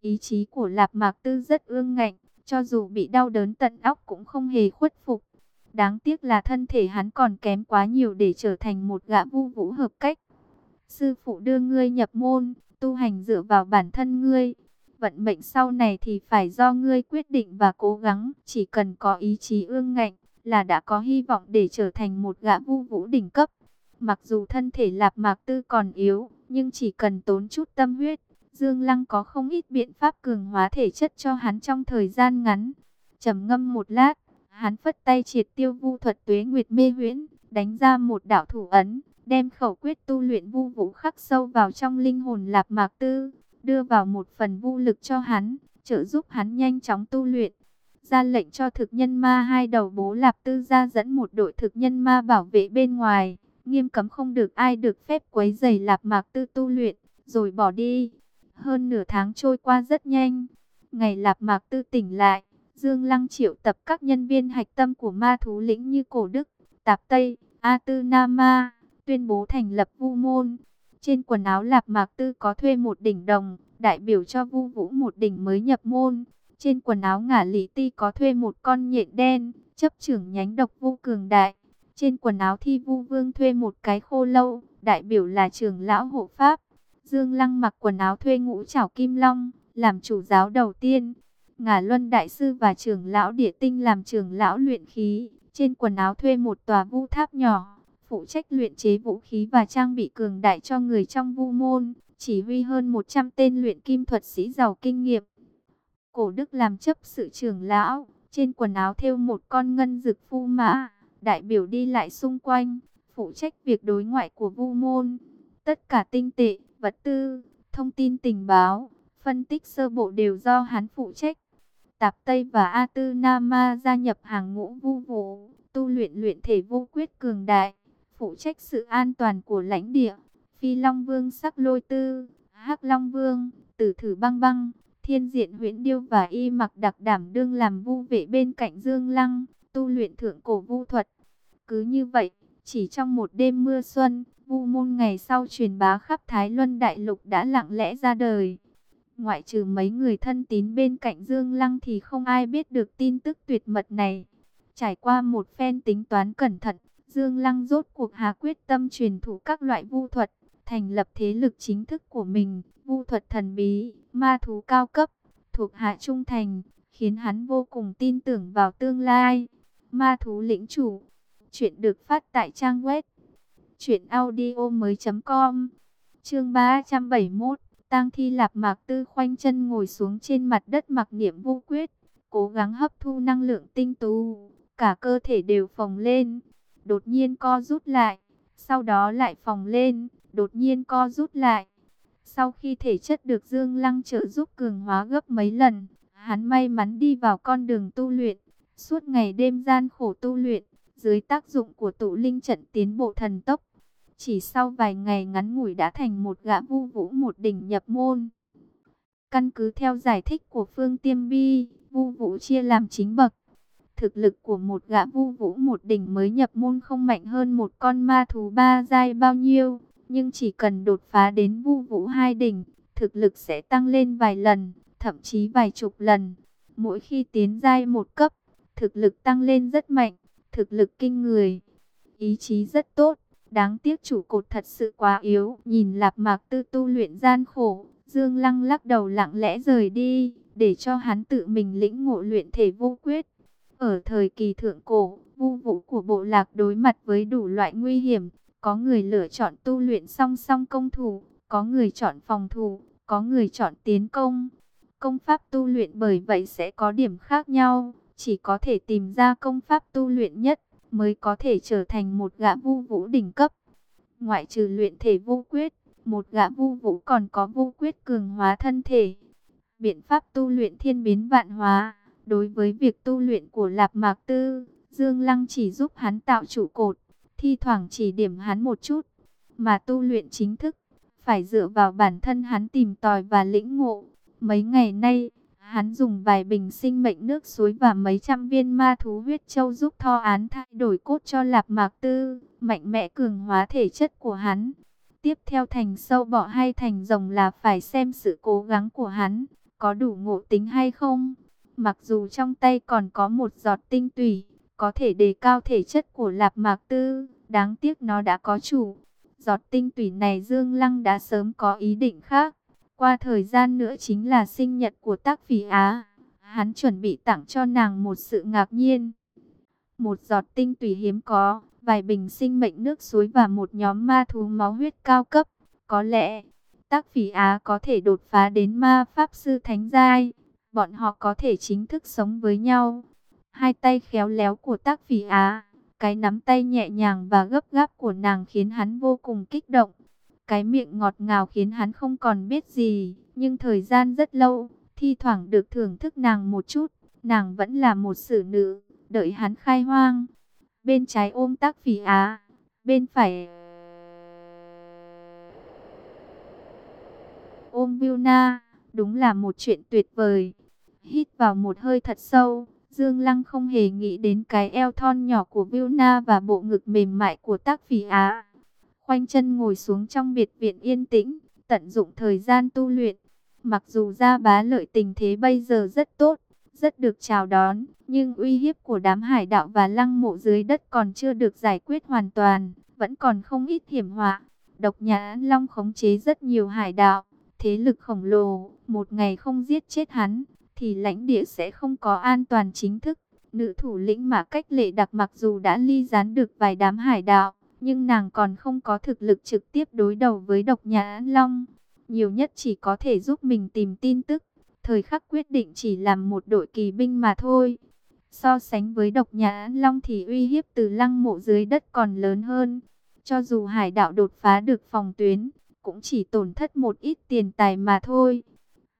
Ý chí của Lạp Mạc Tư rất ương ngạnh, cho dù bị đau đớn tận óc cũng không hề khuất phục. Đáng tiếc là thân thể hắn còn kém quá nhiều để trở thành một gã vu vũ hợp cách. Sư phụ đưa ngươi nhập môn, tu hành dựa vào bản thân ngươi. Vận mệnh sau này thì phải do ngươi quyết định và cố gắng. Chỉ cần có ý chí ương ngạnh là đã có hy vọng để trở thành một gã vu vũ đỉnh cấp. Mặc dù thân thể lạp mạc tư còn yếu, nhưng chỉ cần tốn chút tâm huyết. Dương Lăng có không ít biện pháp cường hóa thể chất cho hắn trong thời gian ngắn. trầm ngâm một lát, hắn phất tay triệt tiêu vu thuật tuế nguyệt mê huyễn, đánh ra một đạo thủ ấn đem khẩu quyết tu luyện vu vũ khắc sâu vào trong linh hồn lạp mạc tư, đưa vào một phần vu lực cho hắn, trợ giúp hắn nhanh chóng tu luyện. Ra lệnh cho thực nhân ma hai đầu bố lạp tư ra dẫn một đội thực nhân ma bảo vệ bên ngoài, nghiêm cấm không được ai được phép quấy giày lạp mạc tư tu luyện, rồi bỏ đi. Hơn nửa tháng trôi qua rất nhanh, ngày lạp mạc tư tỉnh lại, Dương Lăng triệu tập các nhân viên hạch tâm của ma thú lĩnh như Cổ Đức, Tạp Tây, A Tư Nama tuyên bố thành lập vu môn. Trên quần áo lạp mạc tư có thuê một đỉnh đồng, đại biểu cho vu vũ một đỉnh mới nhập môn. Trên quần áo ngả lý ti có thuê một con nhện đen, chấp trưởng nhánh độc vu cường đại. Trên quần áo thi vu vương thuê một cái khô lâu, đại biểu là trưởng lão hộ pháp. Dương Lăng mặc quần áo thuê ngũ trảo kim long, làm chủ giáo đầu tiên. Ngả Luân Đại Sư và trưởng lão Địa Tinh làm trưởng lão luyện khí. Trên quần áo thuê một tòa vu tháp nhỏ, phụ trách luyện chế vũ khí và trang bị cường đại cho người trong vu môn, chỉ huy hơn 100 tên luyện kim thuật sĩ giàu kinh nghiệm. Cổ Đức làm chấp sự trưởng lão, trên quần áo thêu một con ngân dực phu mã, đại biểu đi lại xung quanh, phụ trách việc đối ngoại của vu môn. Tất cả tinh tệ, vật tư, thông tin tình báo, phân tích sơ bộ đều do hắn phụ trách. Tạp Tây và A Tư Nama gia nhập hàng ngũ vu vụ, tu luyện luyện thể vô quyết cường đại phụ trách sự an toàn của lãnh địa. Phi Long Vương Sắc Lôi Tư, Hắc Long Vương, Tử Thử Băng Băng, Thiên Diện Huyễn Điêu và Y Mặc Đặc đảm đương làm vu vệ bên cạnh Dương Lăng, tu luyện thượng cổ vu thuật. Cứ như vậy, chỉ trong một đêm mưa xuân, vu môn ngày sau truyền bá khắp Thái Luân Đại Lục đã lặng lẽ ra đời. Ngoại trừ mấy người thân tín bên cạnh Dương Lăng thì không ai biết được tin tức tuyệt mật này. Trải qua một phen tính toán cẩn thận, Dương Lăng rốt cuộc hà quyết tâm truyền thụ các loại vu thuật, thành lập thế lực chính thức của mình, vu thuật thần bí, ma thú cao cấp, thuộc hạ trung thành, khiến hắn vô cùng tin tưởng vào tương lai. Ma thú lĩnh chủ, chuyện được phát tại trang web truyệnaudiomoi.com. Chương 371, Tang Thi Lạp Mạc Tư khoanh chân ngồi xuống trên mặt đất mặc niệm vô quyết, cố gắng hấp thu năng lượng tinh tú, cả cơ thể đều phồng lên đột nhiên co rút lại, sau đó lại phồng lên, đột nhiên co rút lại. Sau khi thể chất được Dương Lăng trợ giúp cường hóa gấp mấy lần, hắn may mắn đi vào con đường tu luyện, suốt ngày đêm gian khổ tu luyện, dưới tác dụng của tụ linh trận tiến bộ thần tốc. Chỉ sau vài ngày ngắn ngủi đã thành một gã vu vũ một đỉnh nhập môn. Căn cứ theo giải thích của Phương Tiêm Bi, vu vũ chia làm chính bậc, Thực lực của một gã vu vũ một đỉnh mới nhập môn không mạnh hơn một con ma thú ba giai bao nhiêu. Nhưng chỉ cần đột phá đến vu vũ hai đỉnh, thực lực sẽ tăng lên vài lần, thậm chí vài chục lần. Mỗi khi tiến giai một cấp, thực lực tăng lên rất mạnh, thực lực kinh người. Ý chí rất tốt, đáng tiếc chủ cột thật sự quá yếu. Nhìn lạp mạc tư tu luyện gian khổ, Dương Lăng lắc đầu lặng lẽ rời đi, để cho hắn tự mình lĩnh ngộ luyện thể vô quyết. Ở thời kỳ thượng cổ, vu vũ của bộ lạc đối mặt với đủ loại nguy hiểm. Có người lựa chọn tu luyện song song công thủ, có người chọn phòng thủ, có người chọn tiến công. Công pháp tu luyện bởi vậy sẽ có điểm khác nhau, chỉ có thể tìm ra công pháp tu luyện nhất mới có thể trở thành một gã vu vũ đỉnh cấp. Ngoại trừ luyện thể vô quyết, một gã vu vũ còn có vô quyết cường hóa thân thể. Biện pháp tu luyện thiên biến vạn hóa Đối với việc tu luyện của Lạp Mạc Tư, Dương Lăng chỉ giúp hắn tạo trụ cột, thi thoảng chỉ điểm hắn một chút, mà tu luyện chính thức, phải dựa vào bản thân hắn tìm tòi và lĩnh ngộ. Mấy ngày nay, hắn dùng vài bình sinh mệnh nước suối và mấy trăm viên ma thú huyết châu giúp Tho Án thay đổi cốt cho Lạp Mạc Tư, mạnh mẽ cường hóa thể chất của hắn. Tiếp theo thành sâu bọ hay thành rồng là phải xem sự cố gắng của hắn có đủ ngộ tính hay không? Mặc dù trong tay còn có một giọt tinh tủy, có thể đề cao thể chất của Lạp Mạc Tư, đáng tiếc nó đã có chủ. Giọt tinh tủy này Dương Lăng đã sớm có ý định khác. Qua thời gian nữa chính là sinh nhật của tác phỉ Á. Hắn chuẩn bị tặng cho nàng một sự ngạc nhiên. Một giọt tinh tùy hiếm có, vài bình sinh mệnh nước suối và một nhóm ma thú máu huyết cao cấp. Có lẽ, tác phỉ Á có thể đột phá đến ma pháp sư thánh giai. Bọn họ có thể chính thức sống với nhau. Hai tay khéo léo của tác phỉ Á, cái nắm tay nhẹ nhàng và gấp gáp của nàng khiến hắn vô cùng kích động. Cái miệng ngọt ngào khiến hắn không còn biết gì, nhưng thời gian rất lâu, thi thoảng được thưởng thức nàng một chút, nàng vẫn là một xử nữ, đợi hắn khai hoang. Bên trái ôm tác phỉ Á, bên phải ôm Vilna, đúng là một chuyện tuyệt vời. Hít vào một hơi thật sâu, Dương Lăng không hề nghĩ đến cái eo thon nhỏ của Vilna và bộ ngực mềm mại của tác phỉ Á. Khoanh chân ngồi xuống trong biệt viện yên tĩnh, tận dụng thời gian tu luyện. Mặc dù gia bá lợi tình thế bây giờ rất tốt, rất được chào đón, nhưng uy hiếp của đám hải đạo và lăng mộ dưới đất còn chưa được giải quyết hoàn toàn, vẫn còn không ít hiểm họa. Độc nhà Long khống chế rất nhiều hải đạo, thế lực khổng lồ, một ngày không giết chết hắn, thì lãnh địa sẽ không có an toàn chính thức. Nữ thủ lĩnh mà cách lệ đặc mặc dù đã ly gián được vài đám hải đạo, nhưng nàng còn không có thực lực trực tiếp đối đầu với độc nhã Long. Nhiều nhất chỉ có thể giúp mình tìm tin tức, thời khắc quyết định chỉ làm một đội kỳ binh mà thôi. So sánh với độc nhã Long thì uy hiếp từ lăng mộ dưới đất còn lớn hơn. Cho dù hải đạo đột phá được phòng tuyến, cũng chỉ tổn thất một ít tiền tài mà thôi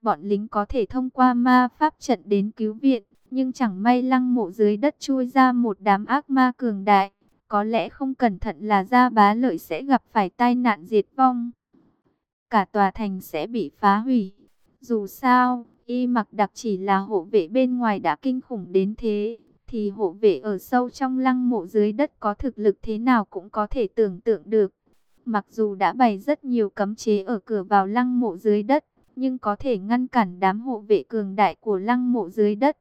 bọn lính có thể thông qua ma pháp trận đến cứu viện, nhưng chẳng may lăng mộ dưới đất chui ra một đám ác ma cường đại, có lẽ không cẩn thận là gia bá lợi sẽ gặp phải tai nạn diệt vong. Cả tòa thành sẽ bị phá hủy. Dù sao, y mặc đặc chỉ là hộ vệ bên ngoài đã kinh khủng đến thế, thì hộ vệ ở sâu trong lăng mộ dưới đất có thực lực thế nào cũng có thể tưởng tượng được. Mặc dù đã bày rất nhiều cấm chế ở cửa vào lăng mộ dưới đất, nhưng có thể ngăn cản đám hộ vệ cường đại của lăng mộ dưới đất.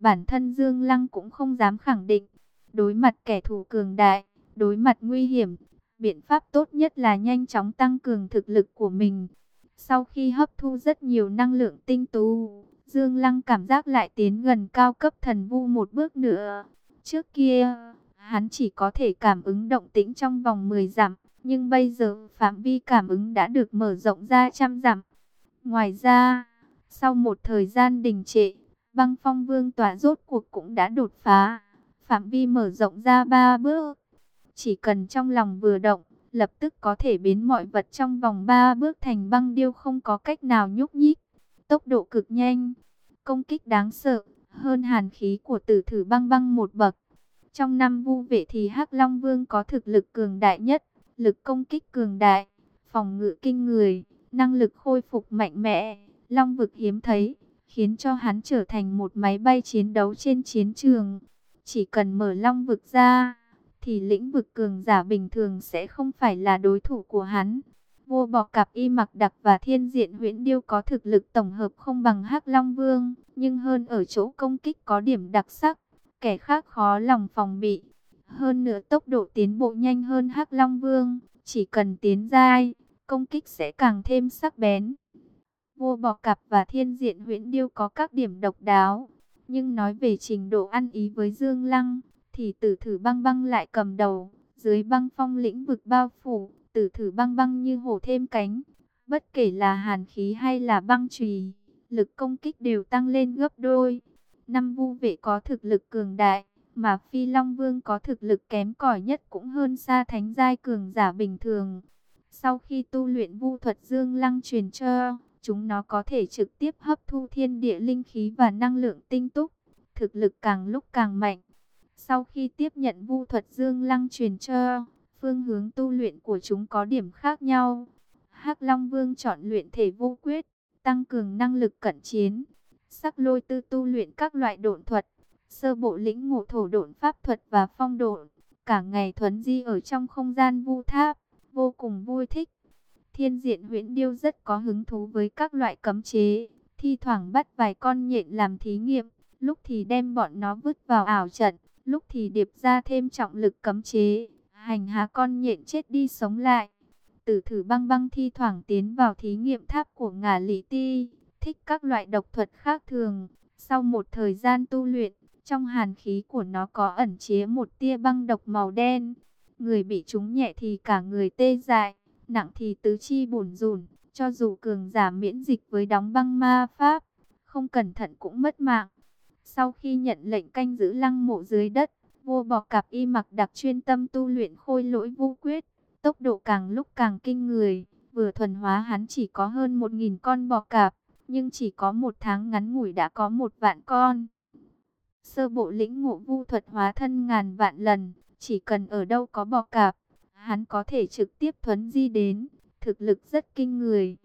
Bản thân Dương Lăng cũng không dám khẳng định, đối mặt kẻ thù cường đại, đối mặt nguy hiểm, biện pháp tốt nhất là nhanh chóng tăng cường thực lực của mình. Sau khi hấp thu rất nhiều năng lượng tinh tú, Dương Lăng cảm giác lại tiến gần cao cấp thần vu một bước nữa. Trước kia, hắn chỉ có thể cảm ứng động tĩnh trong vòng 10 dặm, nhưng bây giờ phạm vi cảm ứng đã được mở rộng ra trăm dặm. Ngoài ra, sau một thời gian đình trệ, băng phong vương tỏa rốt cuộc cũng đã đột phá, phạm vi mở rộng ra ba bước. Chỉ cần trong lòng vừa động, lập tức có thể biến mọi vật trong vòng ba bước thành băng điêu không có cách nào nhúc nhích. Tốc độ cực nhanh, công kích đáng sợ, hơn hàn khí của tử thử băng băng một bậc. Trong năm vu vệ thì hắc Long Vương có thực lực cường đại nhất, lực công kích cường đại, phòng ngự kinh người năng lực khôi phục mạnh mẽ, long vực hiếm thấy, khiến cho hắn trở thành một máy bay chiến đấu trên chiến trường. Chỉ cần mở long vực ra, thì lĩnh vực cường giả bình thường sẽ không phải là đối thủ của hắn. vua bọ cặp y mặc đặc và thiên diện huyễn điêu có thực lực tổng hợp không bằng hắc Long Vương, nhưng hơn ở chỗ công kích có điểm đặc sắc, kẻ khác khó lòng phòng bị. Hơn nữa tốc độ tiến bộ nhanh hơn hắc Long Vương, chỉ cần tiến dai, công kích sẽ càng thêm sắc bén. Vua bò cặp và thiên diện huyễn điêu có các điểm độc đáo, nhưng nói về trình độ ăn ý với Dương Lăng, thì tử thử băng băng lại cầm đầu, dưới băng phong lĩnh vực bao phủ, tử thử băng băng như hổ thêm cánh, bất kể là hàn khí hay là băng trùy, lực công kích đều tăng lên gấp đôi. Năm vu vệ có thực lực cường đại, mà Phi Long Vương có thực lực kém cỏi nhất cũng hơn xa thánh giai cường giả bình thường. Sau khi tu luyện vu thuật dương lăng truyền cho, chúng nó có thể trực tiếp hấp thu thiên địa linh khí và năng lượng tinh túc, thực lực càng lúc càng mạnh. Sau khi tiếp nhận vu thuật dương lăng truyền cho, phương hướng tu luyện của chúng có điểm khác nhau. hắc Long Vương chọn luyện thể vô quyết, tăng cường năng lực cận chiến. Sắc lôi tư tu luyện các loại độn thuật, sơ bộ lĩnh ngộ thổ độn pháp thuật và phong độn, cả ngày thuấn di ở trong không gian vu tháp vô cùng vui thích. Thiên diện huyễn điêu rất có hứng thú với các loại cấm chế, thi thoảng bắt vài con nhện làm thí nghiệm, lúc thì đem bọn nó vứt vào ảo trận, lúc thì điệp ra thêm trọng lực cấm chế, hành hạ con nhện chết đi sống lại. Tử thử băng băng thi thoảng tiến vào thí nghiệm tháp của ngà lý ti, thích các loại độc thuật khác thường. Sau một thời gian tu luyện, trong hàn khí của nó có ẩn chứa một tia băng độc màu đen. Người bị trúng nhẹ thì cả người tê dại, nặng thì tứ chi bùn rùn, cho dù cường giả miễn dịch với đóng băng ma pháp, không cẩn thận cũng mất mạng. Sau khi nhận lệnh canh giữ lăng mộ dưới đất, vua bò cạp y mặc đặc chuyên tâm tu luyện khôi lỗi vu quyết, tốc độ càng lúc càng kinh người, vừa thuần hóa hắn chỉ có hơn một nghìn con bò cạp, nhưng chỉ có một tháng ngắn ngủi đã có một vạn con. Sơ bộ lĩnh ngộ vu thuật hóa thân ngàn vạn lần, chỉ cần ở đâu có bò cạp, hắn có thể trực tiếp thuấn di đến, thực lực rất kinh người.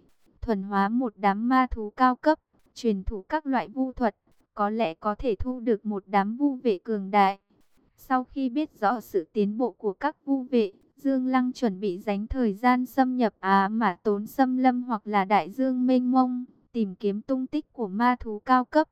Thuần hóa một đám ma thú cao cấp, truyền thụ các loại vu thuật, có lẽ có thể thu được một đám vu vệ cường đại. Sau khi biết rõ sự tiến bộ của các vu vệ, Dương Lăng chuẩn bị dành thời gian xâm nhập Á Mã Tốn Xâm Lâm hoặc là Đại Dương Mênh Mông, tìm kiếm tung tích của ma thú cao cấp.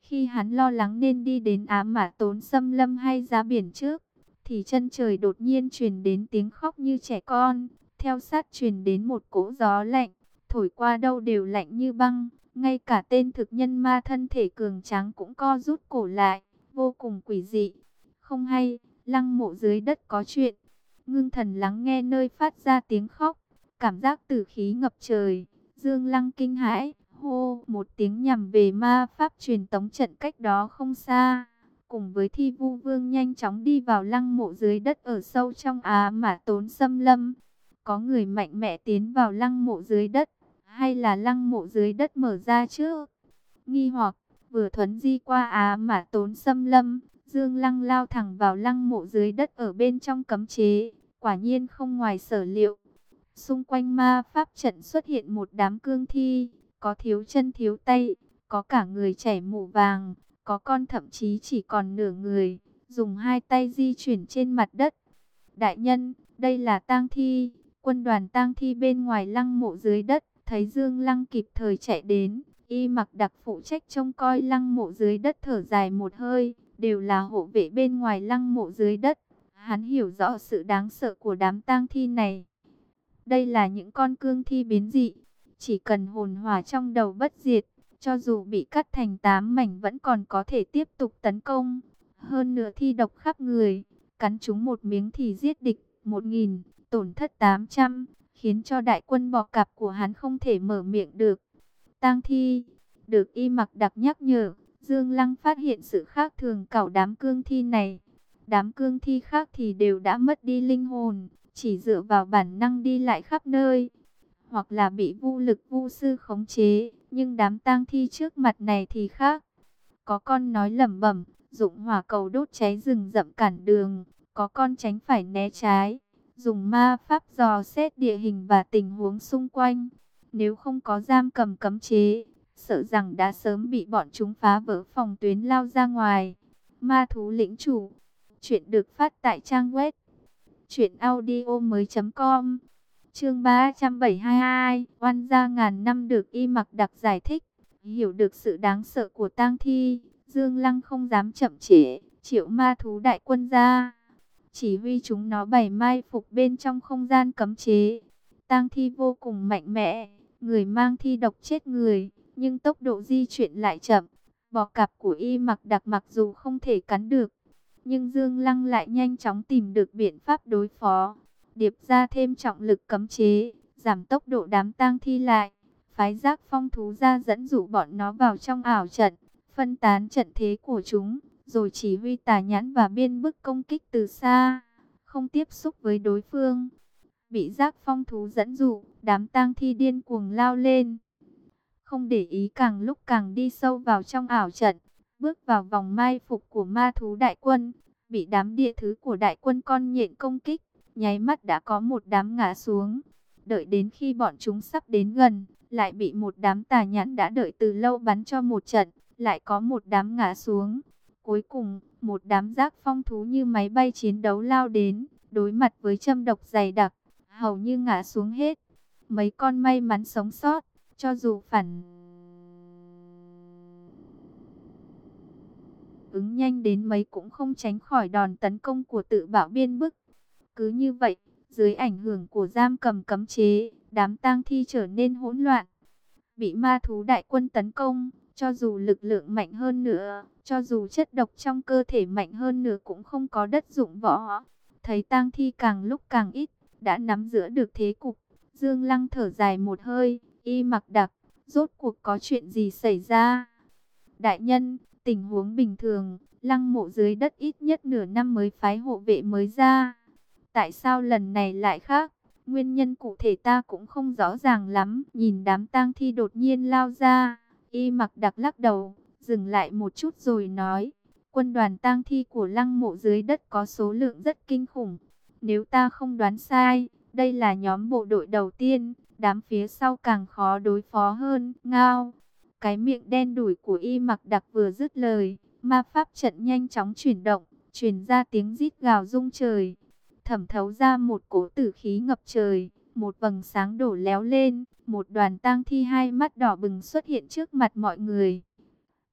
Khi hắn lo lắng nên đi đến Á Mã Tốn Xâm Lâm hay ra biển trước, thì chân trời đột nhiên truyền đến tiếng khóc như trẻ con, theo sát truyền đến một cỗ gió lạnh, thổi qua đâu đều lạnh như băng, ngay cả tên thực nhân ma thân thể cường tráng cũng co rút cổ lại, vô cùng quỷ dị. Không hay, lăng mộ dưới đất có chuyện. Ngưng thần lắng nghe nơi phát ra tiếng khóc, cảm giác tử khí ngập trời. Dương lăng kinh hãi, hô một tiếng nhằm về ma pháp truyền tống trận cách đó không xa. Cùng với thi vu vương nhanh chóng đi vào lăng mộ dưới đất ở sâu trong Á mà tốn xâm lâm. Có người mạnh mẽ tiến vào lăng mộ dưới đất, hay là lăng mộ dưới đất mở ra chứ? Nghi hoặc, vừa thuấn di qua Á mà tốn xâm lâm, Dương Lăng lao thẳng vào lăng mộ dưới đất ở bên trong cấm chế, quả nhiên không ngoài sở liệu. Xung quanh ma pháp trận xuất hiện một đám cương thi, có thiếu chân thiếu tay, có cả người chảy mũ vàng, có con thậm chí chỉ còn nửa người, dùng hai tay di chuyển trên mặt đất. Đại nhân, đây là tang thi, quân đoàn tang thi bên ngoài lăng mộ dưới đất, thấy Dương Lăng kịp thời chạy đến, y mặc đặc phụ trách trông coi lăng mộ dưới đất thở dài một hơi, đều là hộ vệ bên ngoài lăng mộ dưới đất. Hắn hiểu rõ sự đáng sợ của đám tang thi này. Đây là những con cương thi biến dị, chỉ cần hồn hỏa trong đầu bất diệt, cho dù bị cắt thành tám mảnh vẫn còn có thể tiếp tục tấn công. Hơn nữa thi độc khắp người, cắn chúng một miếng thì giết địch một nghìn, tổn thất tám trăm, khiến cho đại quân bò cạp của hắn không thể mở miệng được. Tang thi, được y mặc đặc nhắc nhở, Dương Lăng phát hiện sự khác thường cảo đám cương thi này. Đám cương thi khác thì đều đã mất đi linh hồn, chỉ dựa vào bản năng đi lại khắp nơi, hoặc là bị vu lực vu sư khống chế, nhưng đám tang thi trước mặt này thì khác. Có con nói lẩm bẩm, dụng hỏa cầu đốt cháy rừng rậm cản đường, có con tránh phải né trái, dùng ma pháp dò xét địa hình và tình huống xung quanh. Nếu không có giam cầm cấm chế, sợ rằng đã sớm bị bọn chúng phá vỡ phòng tuyến lao ra ngoài. Ma thú lĩnh chủ, chuyện được phát tại trang web truyệnaudiomoi.com. Chương 372, oan gia ngàn năm được y mặc đặc giải thích, hiểu được sự đáng sợ của tang thi, Dương Lăng không dám chậm trễ, triệu ma thú đại quân ra, chỉ huy chúng nó bày mai phục bên trong không gian cấm chế. Tang thi vô cùng mạnh mẽ, người mang thi độc chết người, nhưng tốc độ di chuyển lại chậm. Bò cạp của y mặc đặc mặc dù không thể cắn được, nhưng Dương Lăng lại nhanh chóng tìm được biện pháp đối phó. Điệp ra thêm trọng lực cấm chế, giảm tốc độ đám tang thi lại. Phái giác phong thú ra dẫn dụ bọn nó vào trong ảo trận, phân tán trận thế của chúng, rồi chỉ huy tà nhãn và biên bức công kích từ xa, không tiếp xúc với đối phương. Bị giác phong thú dẫn dụ, đám tang thi điên cuồng lao lên không để ý càng lúc càng đi sâu vào trong ảo trận, bước vào vòng mai phục của ma thú đại quân, bị đám địa thứ của đại quân con nhện công kích, nháy mắt đã có một đám ngã xuống. Đợi đến khi bọn chúng sắp đến gần, lại bị một đám tà nhãn đã đợi từ lâu bắn cho một trận, lại có một đám ngã xuống. Cuối cùng, một đám giác phong thú như máy bay chiến đấu lao đến, đối mặt với châm độc dày đặc, hầu như ngã xuống hết. Mấy con may mắn sống sót, cho dù phản ứng nhanh đến mấy cũng không tránh khỏi đòn tấn công của tự bảo biên bức. Cứ như vậy, dưới ảnh hưởng của giam cầm cấm chế, đám tang thi trở nên hỗn loạn. Bị ma thú đại quân tấn công, cho dù lực lượng mạnh hơn nữa, cho dù chất độc trong cơ thể mạnh hơn nữa cũng không có đất dụng võ. Thấy tang thi càng lúc càng ít, đã nắm giữ được thế cục. Dương Lăng thở dài một hơi, y mặc đặc, rốt cuộc có chuyện gì xảy ra? Đại nhân, tình huống bình thường, lăng mộ dưới đất ít nhất nửa năm mới phái hộ vệ mới ra. Tại sao lần này lại khác? Nguyên nhân cụ thể ta cũng không rõ ràng lắm. Nhìn đám tang thi đột nhiên lao ra, y mặc đặc lắc đầu, dừng lại một chút rồi nói. Quân đoàn tang thi của lăng mộ dưới đất có số lượng rất kinh khủng. Nếu ta không đoán sai, đây là nhóm bộ đội đầu tiên, đám phía sau càng khó đối phó hơn. Ngao, cái miệng đen đủi của y mặc đặc vừa dứt lời, ma pháp trận nhanh chóng chuyển động, truyền ra tiếng rít gào rung trời thẩm thấu ra một cỗ tử khí ngập trời, một vầng sáng đổ léo lên, một đoàn tang thi hai mắt đỏ bừng xuất hiện trước mặt mọi người.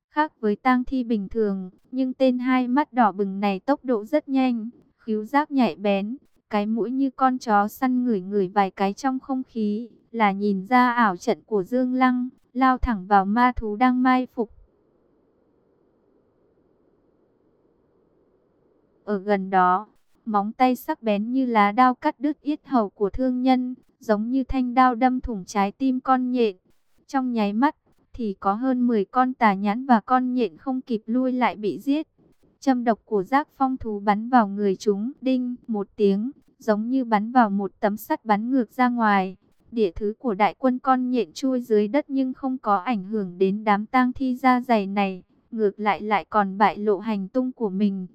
Khác với tang thi bình thường, nhưng tên hai mắt đỏ bừng này tốc độ rất nhanh, khíu giác nhạy bén, cái mũi như con chó săn ngửi ngửi vài cái trong không khí, là nhìn ra ảo trận của Dương Lăng, lao thẳng vào ma thú đang mai phục. Ở gần đó, móng tay sắc bén như lá đao cắt đứt yết hầu của thương nhân, giống như thanh đao đâm thủng trái tim con nhện. Trong nháy mắt, thì có hơn 10 con tà nhãn và con nhện không kịp lui lại bị giết. Châm độc của giác phong thú bắn vào người chúng, đinh, một tiếng, giống như bắn vào một tấm sắt bắn ngược ra ngoài. Địa thứ của đại quân con nhện chui dưới đất nhưng không có ảnh hưởng đến đám tang thi da dày này, ngược lại lại còn bại lộ hành tung của mình.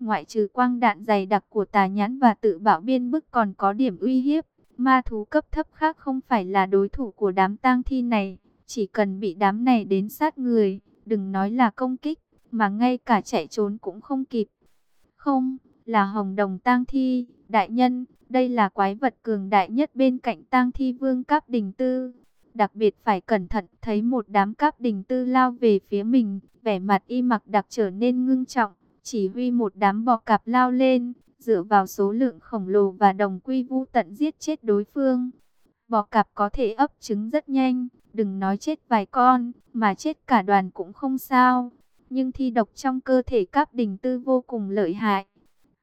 Ngoại trừ quang đạn dày đặc của tà nhãn và tự bảo biên bức còn có điểm uy hiếp. Ma thú cấp thấp khác không phải là đối thủ của đám tang thi này. Chỉ cần bị đám này đến sát người, đừng nói là công kích, mà ngay cả chạy trốn cũng không kịp. Không, là hồng đồng tang thi, đại nhân, đây là quái vật cường đại nhất bên cạnh tang thi vương cáp đình tư. Đặc biệt phải cẩn thận, thấy một đám cáp đình tư lao về phía mình, vẻ mặt y mặc đặc trở nên ngưng trọng chỉ huy một đám bò cạp lao lên, dựa vào số lượng khổng lồ và đồng quy vu tận giết chết đối phương. Bò cạp có thể ấp trứng rất nhanh, đừng nói chết vài con, mà chết cả đoàn cũng không sao. Nhưng thi độc trong cơ thể cáp đình tư vô cùng lợi hại.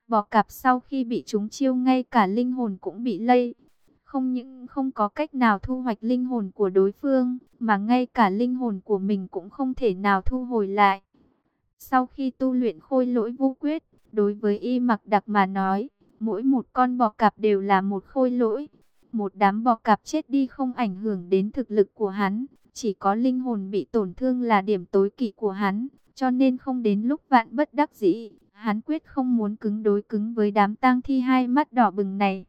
Bò cạp sau khi bị chúng chiêu ngay cả linh hồn cũng bị lây. Không những không có cách nào thu hoạch linh hồn của đối phương, mà ngay cả linh hồn của mình cũng không thể nào thu hồi lại. Sau khi tu luyện khôi lỗi vô quyết, đối với y mặc đặc mà nói, mỗi một con bò cạp đều là một khôi lỗi. Một đám bò cạp chết đi không ảnh hưởng đến thực lực của hắn, chỉ có linh hồn bị tổn thương là điểm tối kỵ của hắn, cho nên không đến lúc vạn bất đắc dĩ, hắn quyết không muốn cứng đối cứng với đám tang thi hai mắt đỏ bừng này.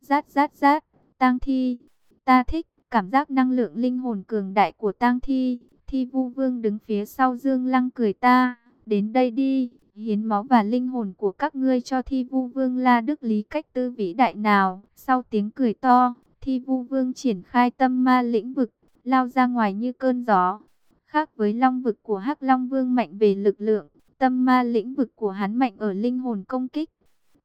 Rát rát rát, tang thi, ta thích cảm giác năng lượng linh hồn cường đại của tang thi. Thi vu vương đứng phía sau Dương Lăng cười ta. Đến đây đi, hiến máu và linh hồn của các ngươi cho thi vu vương la đức lý cách tư vĩ đại nào. Sau tiếng cười to, thi vu vương triển khai tâm ma lĩnh vực, lao ra ngoài như cơn gió. Khác với long vực của hắc long vương mạnh về lực lượng, tâm ma lĩnh vực của hắn mạnh ở linh hồn công kích.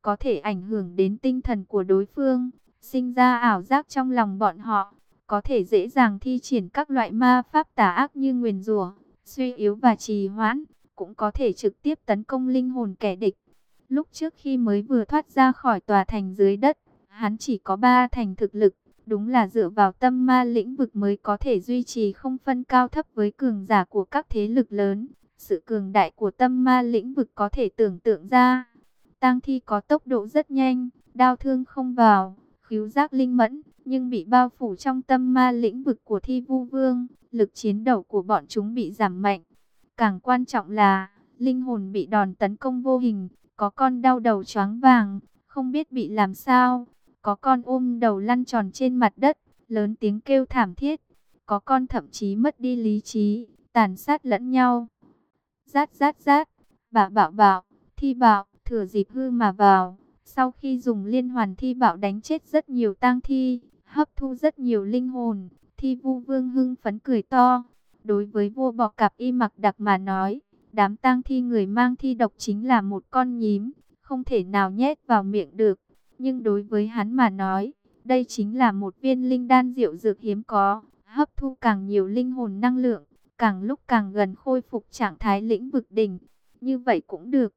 Có thể ảnh hưởng đến tinh thần của đối phương, sinh ra ảo giác trong lòng bọn họ. Có thể dễ dàng thi triển các loại ma pháp tà ác như nguyền rủa, suy yếu và trì hoãn cũng có thể trực tiếp tấn công linh hồn kẻ địch. Lúc trước khi mới vừa thoát ra khỏi tòa thành dưới đất, hắn chỉ có ba thành thực lực, đúng là dựa vào tâm ma lĩnh vực mới có thể duy trì không phân cao thấp với cường giả của các thế lực lớn. Sự cường đại của tâm ma lĩnh vực có thể tưởng tượng ra. Tang thi có tốc độ rất nhanh, đao thương không vào, khíu giác linh mẫn, nhưng bị bao phủ trong tâm ma lĩnh vực của thi vu vương, lực chiến đấu của bọn chúng bị giảm mạnh. Càng quan trọng là, linh hồn bị đòn tấn công vô hình, có con đau đầu choáng vàng, không biết bị làm sao, có con ôm đầu lăn tròn trên mặt đất, lớn tiếng kêu thảm thiết, có con thậm chí mất đi lý trí, tàn sát lẫn nhau. Rát rát rát, bà bảo bảo, thi bảo, thừa dịp hư mà vào, sau khi dùng liên hoàn thi bảo đánh chết rất nhiều tang thi, hấp thu rất nhiều linh hồn, thi vu vương hưng phấn cười to, Đối với vua bọ cạp y mặc đặc mà nói, Đám tang thi người mang thi độc chính là một con nhím, không thể nào nhét vào miệng được. Nhưng đối với hắn mà nói, đây chính là một viên linh đan diệu dược hiếm có, hấp thu càng nhiều linh hồn năng lượng, càng lúc càng gần khôi phục trạng thái lĩnh vực đỉnh. Như vậy cũng được.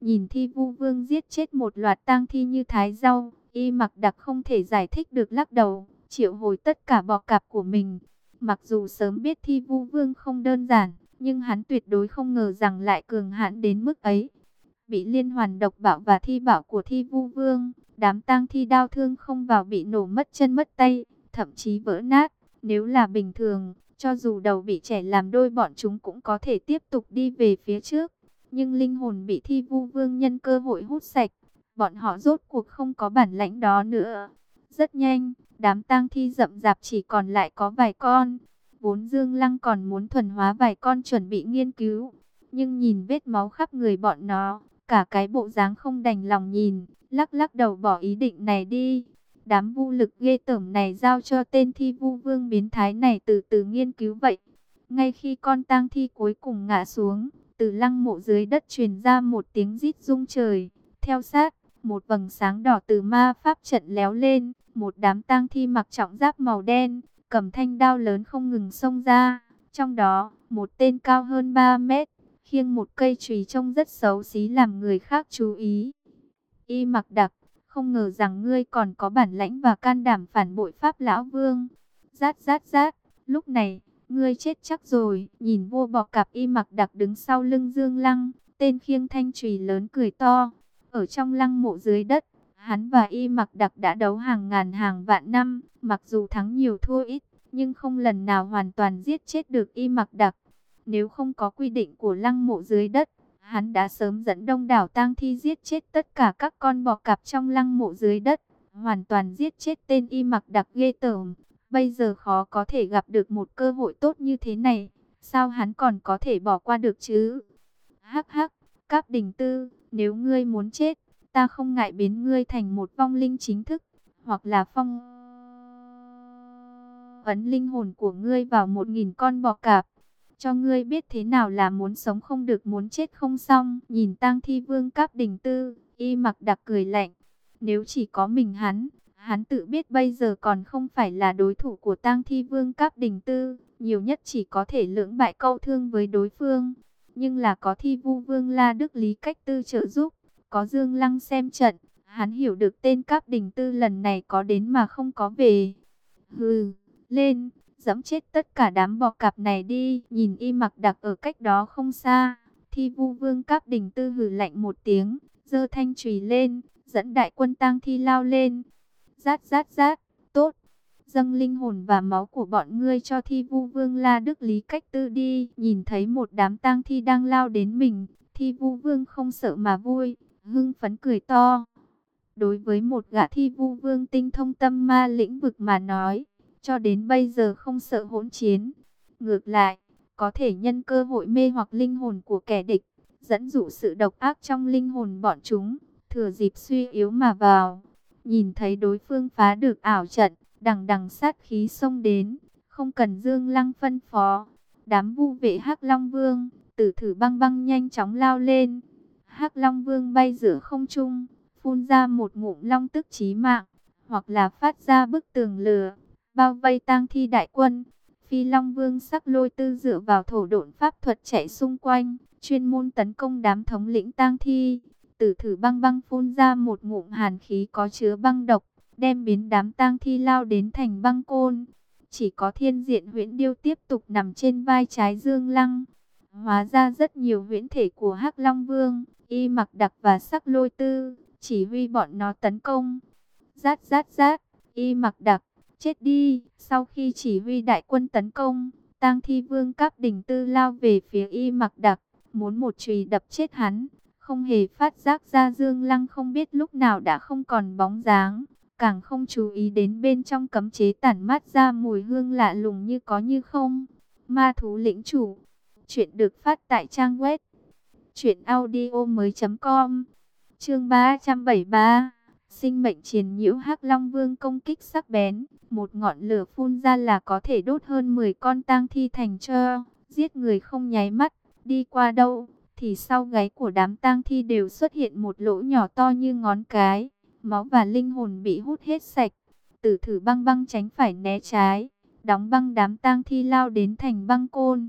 Nhìn thi vu vương giết chết một loạt tang thi như thái rau, y mặc đặc không thể giải thích được lắc đầu, triệu hồi tất cả bọ cạp của mình. Mặc dù sớm biết thi vu vương không đơn giản, nhưng hắn tuyệt đối không ngờ rằng lại cường hãn đến mức ấy. Bị liên hoàn độc bạo và thi bảo của thi vu vương, đám tang thi đau thương không vào bị nổ mất chân mất tay, thậm chí vỡ nát. Nếu là bình thường, cho dù đầu bị trẻ làm đôi bọn chúng cũng có thể tiếp tục đi về phía trước. Nhưng linh hồn bị thi vu vương nhân cơ hội hút sạch, bọn họ rốt cuộc không có bản lãnh đó nữa. Rất nhanh, đám tang thi rậm rạp chỉ còn lại có vài con. Vốn Dương Lăng còn muốn thuần hóa vài con chuẩn bị nghiên cứu. Nhưng nhìn vết máu khắp người bọn nó, cả cái bộ dáng không đành lòng nhìn, lắc lắc đầu bỏ ý định này đi. Đám vu lực ghê tởm này giao cho tên thi vu vương biến thái này từ từ nghiên cứu vậy. Ngay khi con tang thi cuối cùng ngã xuống, từ lăng mộ dưới đất truyền ra một tiếng rít rung trời. Theo sát, một vầng sáng đỏ từ ma pháp trận léo lên, một đám tang thi mặc trọng giáp màu đen, cầm thanh đao lớn không ngừng xông ra. Trong đó, một tên cao hơn 3 mét, khiêng một cây chùy trông rất xấu xí làm người khác chú ý. Y mặc đặc, không ngờ rằng ngươi còn có bản lãnh và can đảm phản bội Pháp Lão Vương. Rát rát rát, lúc này, ngươi chết chắc rồi. Nhìn vô bọ cạp y mặc đặc đứng sau lưng Dương Lăng, tên khiêng thanh chùy lớn cười to. Ở trong lăng mộ dưới đất, hắn và y mặc đặc đã đấu hàng ngàn hàng vạn năm, mặc dù thắng nhiều thua ít, nhưng không lần nào hoàn toàn giết chết được y mặc đặc. Nếu không có quy định của lăng mộ dưới đất, hắn đã sớm dẫn đông đảo tang thi giết chết tất cả các con bò cạp trong lăng mộ dưới đất, hoàn toàn giết chết tên y mặc đặc ghê tởm. Bây giờ khó có thể gặp được một cơ hội tốt như thế này, sao hắn còn có thể bỏ qua được chứ? Hắc hắc, Cáp Đình Tư, nếu ngươi muốn chết, ta không ngại biến ngươi thành một vong linh chính thức, hoặc là phong ấn linh hồn của ngươi vào một nghìn con bò cạp cho ngươi biết thế nào là muốn sống không được muốn chết không xong. Nhìn tang thi vương cáp đình tư, y mặc đặc cười lạnh. Nếu chỉ có mình hắn, hắn tự biết bây giờ còn không phải là đối thủ của tang thi vương cáp đình tư. Nhiều nhất chỉ có thể lưỡng bại câu thương với đối phương. Nhưng là có thi vu vương la đức lý cách tư trợ giúp, có dương lăng xem trận. Hắn hiểu được tên cáp đình tư lần này có đến mà không có về. Hừ, lên! dẫm chết tất cả đám bò cạp này đi. Nhìn y mặc đặc ở cách đó không xa, thi vu vương cáp đỉnh tư hừ lạnh một tiếng, dơ thanh trùy lên, dẫn đại quân tang thi lao lên. Rát rát rát, tốt, dâng linh hồn và máu của bọn ngươi cho thi vu vương la đức lý cách tư đi. Nhìn thấy một đám tang thi đang lao đến mình, thi vu vương không sợ mà vui, hưng phấn cười to. Đối với một gã thi vu vương tinh thông tâm ma lĩnh vực mà nói, cho đến bây giờ không sợ hỗn chiến. Ngược lại, có thể nhân cơ hội mê hoặc linh hồn của kẻ địch, dẫn dụ sự độc ác trong linh hồn bọn chúng, thừa dịp suy yếu mà vào. Nhìn thấy đối phương phá được ảo trận, đằng đằng sát khí xông đến, không cần Dương Lăng phân phó. Đám vu vệ Hắc Long Vương, tử thử băng băng nhanh chóng lao lên. Hắc Long Vương bay giữa không trung, phun ra một ngụm long tức chí mạng, hoặc là phát ra bức tường lửa bao vây tang thi đại quân. Phi Long Vương sắc lôi tư dựa vào thổ độn pháp thuật chạy xung quanh, chuyên môn tấn công đám thống lĩnh tang thi. Tử thử băng băng phun ra một ngụm hàn khí có chứa băng độc, đem biến đám tang thi lao đến thành băng côn. Chỉ có thiên diện huyễn điêu tiếp tục nằm trên vai trái dương lăng. Hóa ra rất nhiều huyễn thể của hắc Long Vương, y mặc đặc và sắc lôi tư, chỉ huy bọn nó tấn công. Rát rát rát, y mặc đặc, chết đi. Sau khi chỉ huy đại quân tấn công, tang thi vương cáp đỉnh tư lao về phía y mặc đặc, muốn một chùy đập chết hắn. Không hề phát giác ra Dương Lăng không biết lúc nào đã không còn bóng dáng, càng không chú ý đến bên trong cấm chế tản mát ra mùi hương lạ lùng như có như không. Ma thú lĩnh chủ, chuyện được phát tại trang web audio mới.com, chương 373. Sinh mệnh triền nhiễu hắc Long Vương công kích sắc bén, một ngọn lửa phun ra là có thể đốt hơn 10 con tang thi thành cho, giết người không nháy mắt, đi qua đâu, thì sau gáy của đám tang thi đều xuất hiện một lỗ nhỏ to như ngón cái. Máu và linh hồn bị hút hết sạch. Tử thử băng băng tránh phải né trái. Đóng băng đám tang thi lao đến thành băng côn.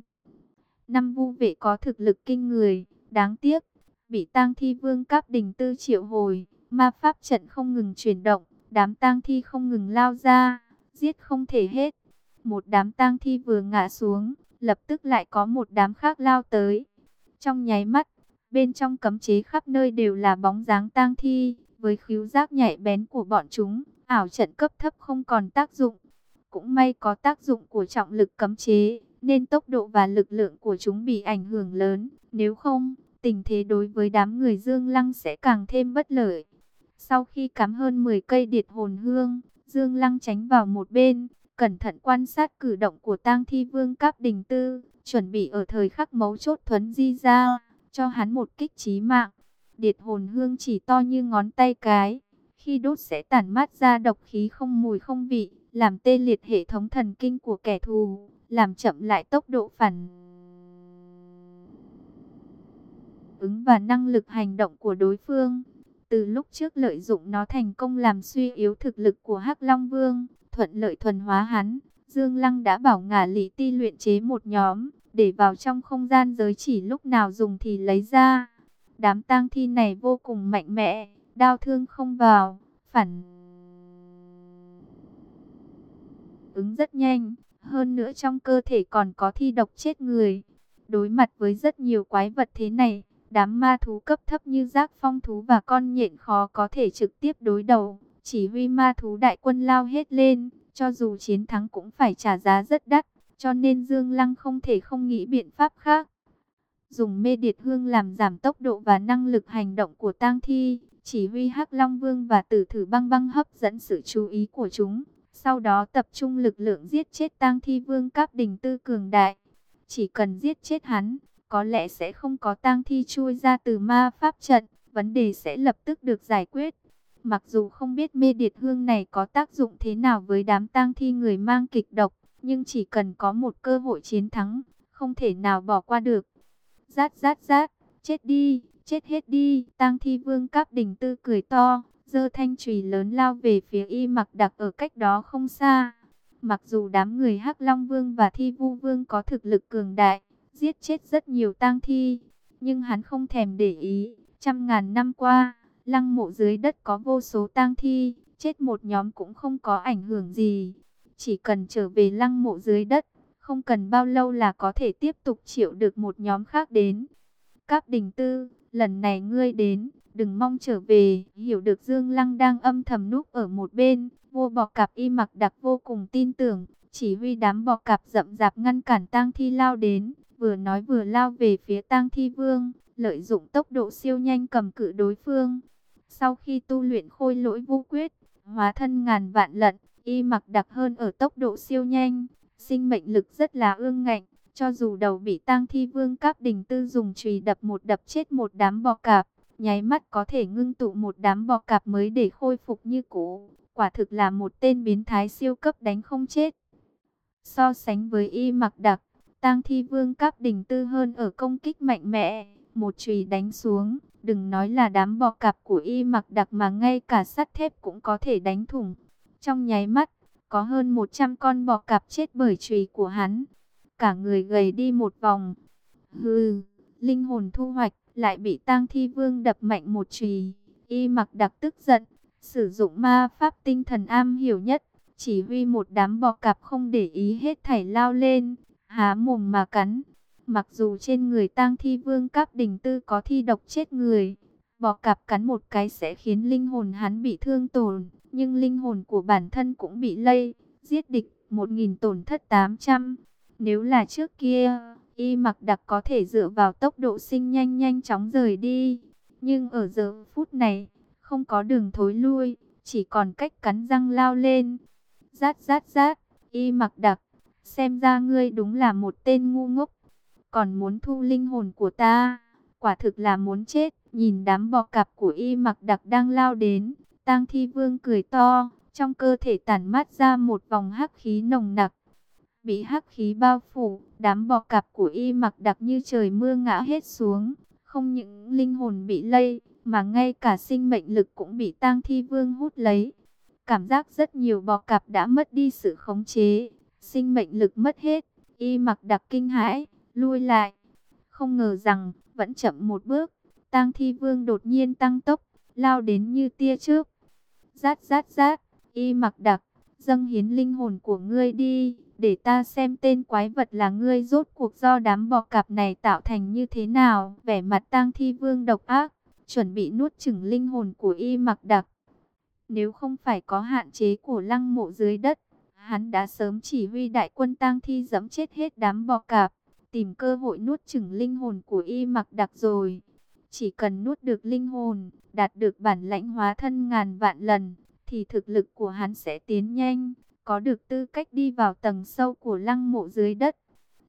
Năm vu vệ có thực lực kinh người. Đáng tiếc, bị tang thi vương cáp đình tư triệu hồi. Ma pháp trận không ngừng chuyển động. Đám tang thi không ngừng lao ra. Giết không thể hết. Một đám tang thi vừa ngã xuống. Lập tức lại có một đám khác lao tới. Trong nháy mắt, bên trong cấm chế khắp nơi đều là bóng dáng tang thi, với khíu giác nhạy bén của bọn chúng, ảo trận cấp thấp không còn tác dụng. Cũng may có tác dụng của trọng lực cấm chế, nên tốc độ và lực lượng của chúng bị ảnh hưởng lớn, nếu không, tình thế đối với đám người Dương Lăng sẽ càng thêm bất lợi. Sau khi cắm hơn 10 cây điệt hồn hương, Dương Lăng tránh vào một bên, cẩn thận quan sát cử động của tang thi vương cáp đình tư, chuẩn bị ở thời khắc mấu chốt thuấn di ra, cho hắn một kích trí mạng. Điệt hồn hương chỉ to như ngón tay cái, khi đốt sẽ tản mát ra độc khí không mùi không vị, làm tê liệt hệ thống thần kinh của kẻ thù, làm chậm lại tốc độ phản ứng và năng lực hành động của đối phương. Từ lúc trước lợi dụng nó thành công làm suy yếu thực lực của Hắc Long Vương, thuận lợi thuần hóa hắn, Dương Lăng đã bảo ngả lý ti luyện chế một nhóm, để vào trong không gian giới chỉ lúc nào dùng thì lấy ra. Đám tang thi này vô cùng mạnh mẽ, đau thương không vào, phản ứng rất nhanh, hơn nữa trong cơ thể còn có thi độc chết người. Đối mặt với rất nhiều quái vật thế này, đám ma thú cấp thấp như giác phong thú và con nhện khó có thể trực tiếp đối đầu. Chỉ huy ma thú đại quân lao hết lên, cho dù chiến thắng cũng phải trả giá rất đắt, cho nên Dương Lăng không thể không nghĩ biện pháp khác. Dùng mê điệt hương làm giảm tốc độ và năng lực hành động của tang thi, chỉ huy Hắc Long Vương và Tử Thử Băng Băng hấp dẫn sự chú ý của chúng. Sau đó tập trung lực lượng giết chết tang thi vương cáp đình tư cường đại. Chỉ cần giết chết hắn, có lẽ sẽ không có tang thi chui ra từ ma pháp trận, vấn đề sẽ lập tức được giải quyết. Mặc dù không biết mê điệt hương này có tác dụng thế nào với đám tang thi người mang kịch độc, nhưng chỉ cần có một cơ hội chiến thắng, không thể nào bỏ qua được. Rát rát rát, chết đi, chết hết đi, tang thi vương cáp đỉnh tư cười to, dơ thanh trùy lớn lao về phía y mặc đặc ở cách đó không xa. Mặc dù đám người hắc Long Vương và Thi Vu Vương có thực lực cường đại, giết chết rất nhiều tang thi, nhưng hắn không thèm để ý, trăm ngàn năm qua Lăng mộ dưới đất có vô số tang thi, chết một nhóm cũng không có ảnh hưởng gì. Chỉ cần trở về lăng mộ dưới đất, không cần bao lâu là có thể tiếp tục triệu được một nhóm khác đến. Cáp đình tư, lần này ngươi đến, đừng mong trở về, hiểu được Dương Lăng đang âm thầm núp ở một bên, vô bọ cạp y mặc đặc vô cùng tin tưởng, chỉ huy đám bọ cạp rậm rạp ngăn cản tang thi lao đến, vừa nói vừa lao về phía tang thi vương, lợi dụng tốc độ siêu nhanh cầm cự đối phương. Sau khi tu luyện khôi lỗi vô quyết, hóa thân ngàn vạn lận, y mặc đặc hơn ở tốc độ siêu nhanh, sinh mệnh lực rất là ương ngạnh. Cho dù đầu bị tang thi vương cáp đình tư dùng chùy đập một đập chết một đám bò cạp, nháy mắt có thể ngưng tụ một đám bò cạp mới để khôi phục như cũ. Quả thực là một tên biến thái siêu cấp đánh không chết. So sánh với y mặc đặc, tang thi vương cáp đỉnh tư hơn ở công kích mạnh mẽ, một chùy đánh xuống, Đừng nói là đám bò cạp của y mặc đặc mà ngay cả sắt thép cũng có thể đánh thủng. Trong nháy mắt, có hơn 100 con bò cạp chết bởi chùy của hắn. Cả người gầy đi một vòng. Hừ, linh hồn thu hoạch, lại bị tang thi vương đập mạnh một chùy. Y mặc đặc tức giận, sử dụng ma pháp tinh thần am hiểu nhất. Chỉ huy một đám bò cạp không để ý hết thảy lao lên, há mồm mà cắn. Mặc dù trên người tang thi vương các đình tư có thi độc chết người, bò cạp cắn một cái sẽ khiến linh hồn hắn bị thương tổn, nhưng linh hồn của bản thân cũng bị lây, giết địch 1.000 tổn thất 800. Nếu là trước kia, y mặc đặc có thể dựa vào tốc độ sinh nhanh nhanh chóng rời đi. Nhưng ở giờ phút này, không có đường thối lui, chỉ còn cách cắn răng lao lên. Rát rát rát, y mặc đặc, xem ra ngươi đúng là một tên ngu ngốc còn muốn thu linh hồn của ta, quả thực là muốn chết. Nhìn đám bò cạp của y mặc đặc đang lao đến, tang thi vương cười to, trong cơ thể tản mát ra một vòng hắc khí nồng nặc. Bị hắc khí bao phủ, đám bò cạp của y mặc đặc như trời mưa ngã hết xuống, Không những linh hồn bị lây, mà ngay cả sinh mệnh lực cũng bị tang thi vương hút lấy. Cảm giác rất nhiều bò cạp đã mất đi sự khống chế, sinh mệnh lực mất hết, y mặc đặc kinh hãi, lui lại. Không ngờ rằng, vẫn chậm một bước, tang thi vương đột nhiên tăng tốc, lao đến như tia chớp. Rát rát rát, y mặc đặc, dâng hiến linh hồn của ngươi đi, để ta xem tên quái vật là ngươi rốt cuộc do đám bò cạp này tạo thành như thế nào. Vẻ mặt tang thi vương độc ác, chuẩn bị nuốt chửng linh hồn của y mặc đặc. Nếu không phải có hạn chế của lăng mộ dưới đất, hắn đã sớm chỉ huy đại quân tang thi dẫm chết hết đám bò cạp, tìm cơ hội nuốt chửng linh hồn của y mặc đặc rồi. Chỉ cần nuốt được linh hồn, đạt được bản lãnh hóa thân ngàn vạn lần, thì thực lực của hắn sẽ tiến nhanh, có được tư cách đi vào tầng sâu của lăng mộ dưới đất.